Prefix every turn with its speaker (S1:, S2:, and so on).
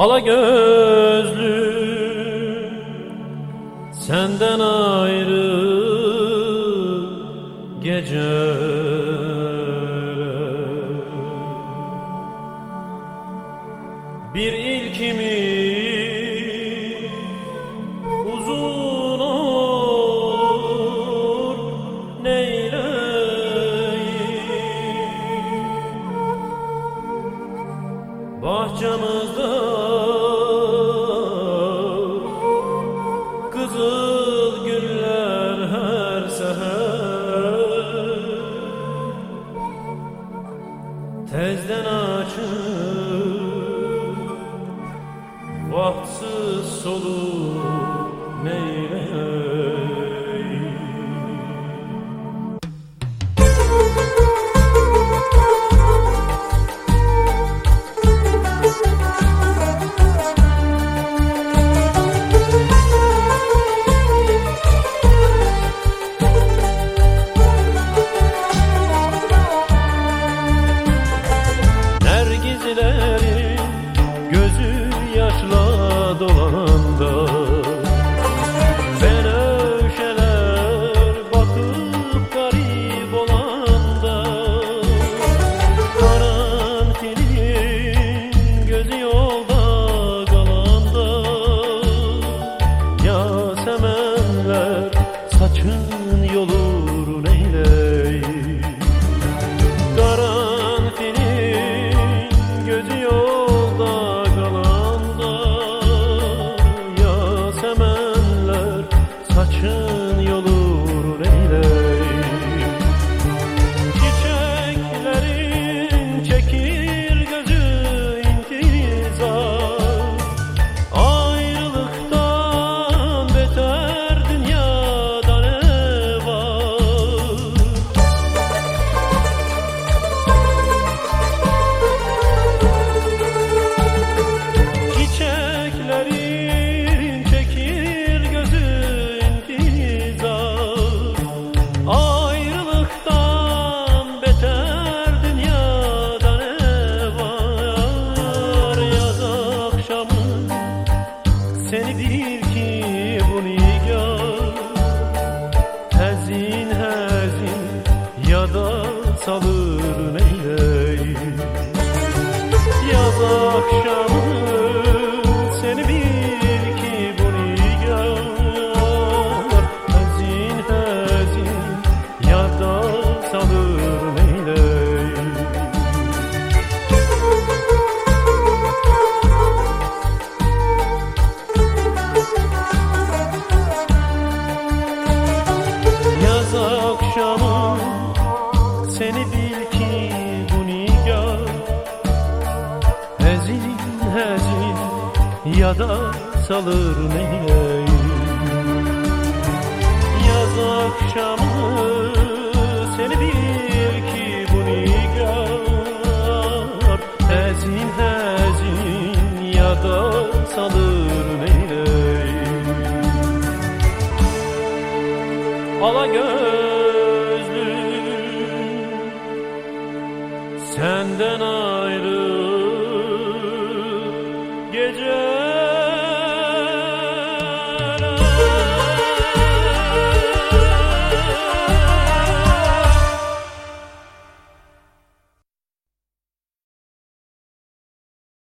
S1: Ala gözlü senden ayrı gece. Bir ilkimi Tezden açır vaktsiz solur dolanda saçın salır neyleyim Yaz akşamı seni bil ki bu nigar. Hezin hezin ya da salır neyleyim Yaz akşamı seni bil ki bu nigar Hezin hezin ya da salır neyleyim Yaz akşamı seni bil ki bu nigar Hezin hezin ya da salır neyleyim Ala gözlü senden ayrı